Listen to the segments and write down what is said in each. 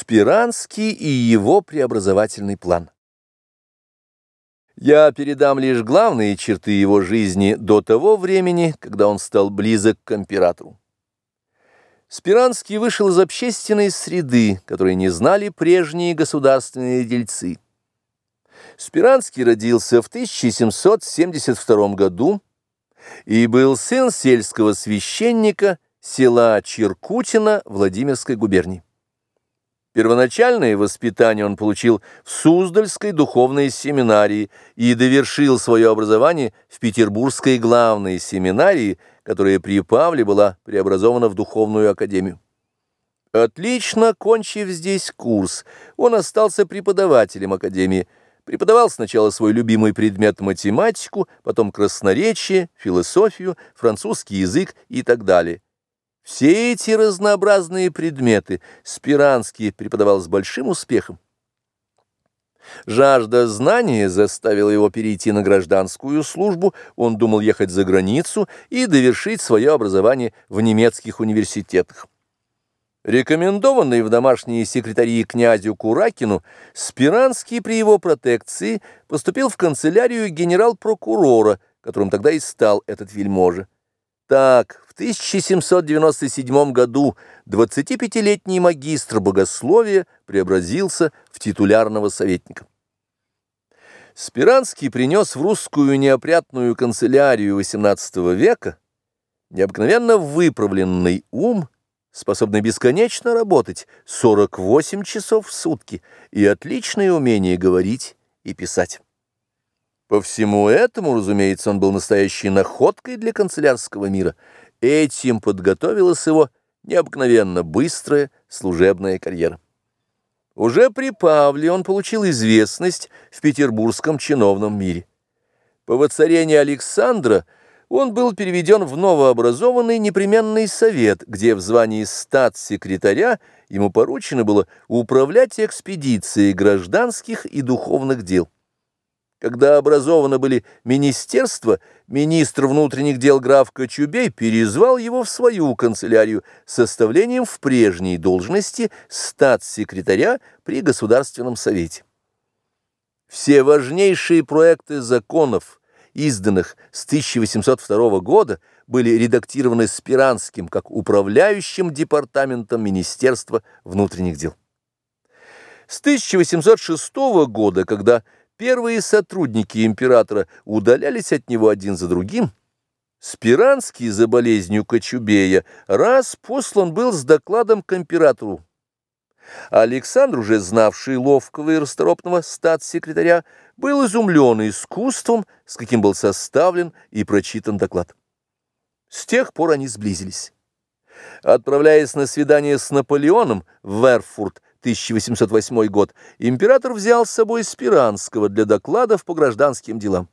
Спиранский и его преобразовательный план. Я передам лишь главные черты его жизни до того времени, когда он стал близок к императору. Спиранский вышел из общественной среды, которой не знали прежние государственные дельцы. Спиранский родился в 1772 году и был сын сельского священника села Черкутина Владимирской губернии. Первоначальное воспитание он получил в Суздальской духовной семинарии и довершил свое образование в Петербургской главной семинарии, которая при Павле была преобразована в духовную академию. Отлично кончив здесь курс, он остался преподавателем академии, преподавал сначала свой любимый предмет математику, потом красноречие, философию, французский язык и так далее. Все эти разнообразные предметы Спиранский преподавал с большим успехом. Жажда знания заставила его перейти на гражданскую службу, он думал ехать за границу и довершить свое образование в немецких университетах. Рекомендованный в домашние секретари князю Куракину, Спиранский при его протекции поступил в канцелярию генерал-прокурора, которым тогда и стал этот вельможа. Так, в 1797 году 25-летний магистр богословия преобразился в титулярного советника. Спиранский принес в русскую неопрятную канцелярию XVIII века необыкновенно выправленный ум, способный бесконечно работать 48 часов в сутки и отличное умение говорить и писать. По всему этому, разумеется, он был настоящей находкой для канцелярского мира. Этим подготовилась его необыкновенно быстрая служебная карьера. Уже при Павле он получил известность в петербургском чиновном мире. По воцарении Александра он был переведен в новообразованный непременный совет, где в звании статс-секретаря ему поручено было управлять экспедицией гражданских и духовных дел. Когда образованы были министерства, министр внутренних дел граф Кочубей перезвал его в свою канцелярию с составлением в прежней должности статс-секретаря при Государственном совете. Все важнейшие проекты законов, изданных с 1802 года, были редактированы Спиранским как управляющим департаментом Министерства внутренних дел. С 1806 года, когда Первые сотрудники императора удалялись от него один за другим. Спиранский за болезнью Кочубея раз послан был с докладом к императору. Александр, уже знавший ловкого и расторопного статс-секретаря, был изумлен искусством, с каким был составлен и прочитан доклад. С тех пор они сблизились. Отправляясь на свидание с Наполеоном в Верфурт, 1808 год, император взял с собой Спиранского для докладов по гражданским делам.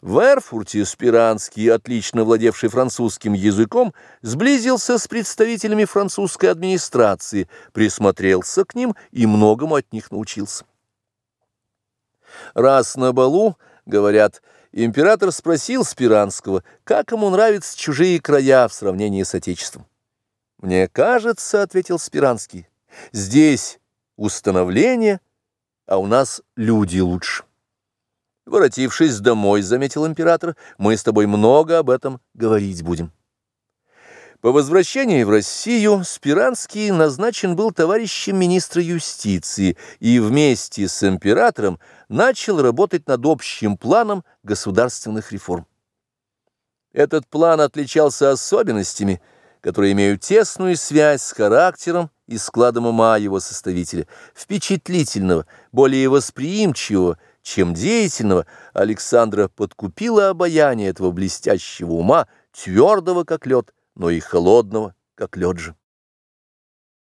В Эрфурте Спиранский, отлично владевший французским языком, сблизился с представителями французской администрации, присмотрелся к ним и многому от них научился. Раз на балу, говорят, император спросил Спиранского, как ему нравятся чужие края в сравнении с Отечеством. «Мне кажется, — ответил Спиранский, — Здесь установление, а у нас люди лучше. Воротившись домой, заметил император, мы с тобой много об этом говорить будем. По возвращении в Россию Спиранский назначен был товарищем министра юстиции и вместе с императором начал работать над общим планом государственных реформ. Этот план отличался особенностями – которые имеют тесную связь с характером и складом ума его составителя, впечатлительного, более восприимчивого, чем деятельного, Александра подкупило обаяние этого блестящего ума, твердого, как лед, но и холодного, как лед же.